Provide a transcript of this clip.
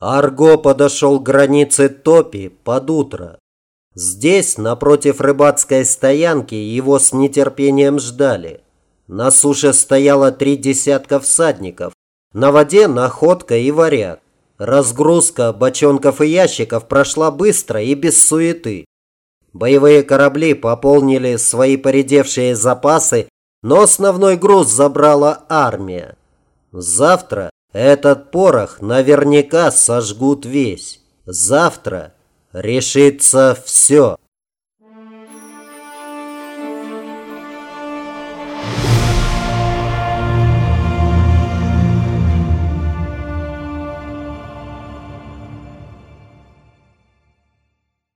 Арго подошел к границе Топи под утро. Здесь, напротив рыбацкой стоянки, его с нетерпением ждали. На суше стояло три десятка всадников. На воде находка и варяг. Разгрузка бочонков и ящиков прошла быстро и без суеты. Боевые корабли пополнили свои поредевшие запасы, но основной груз забрала армия. Завтра этот порох наверняка сожгут весь. Завтра решится все.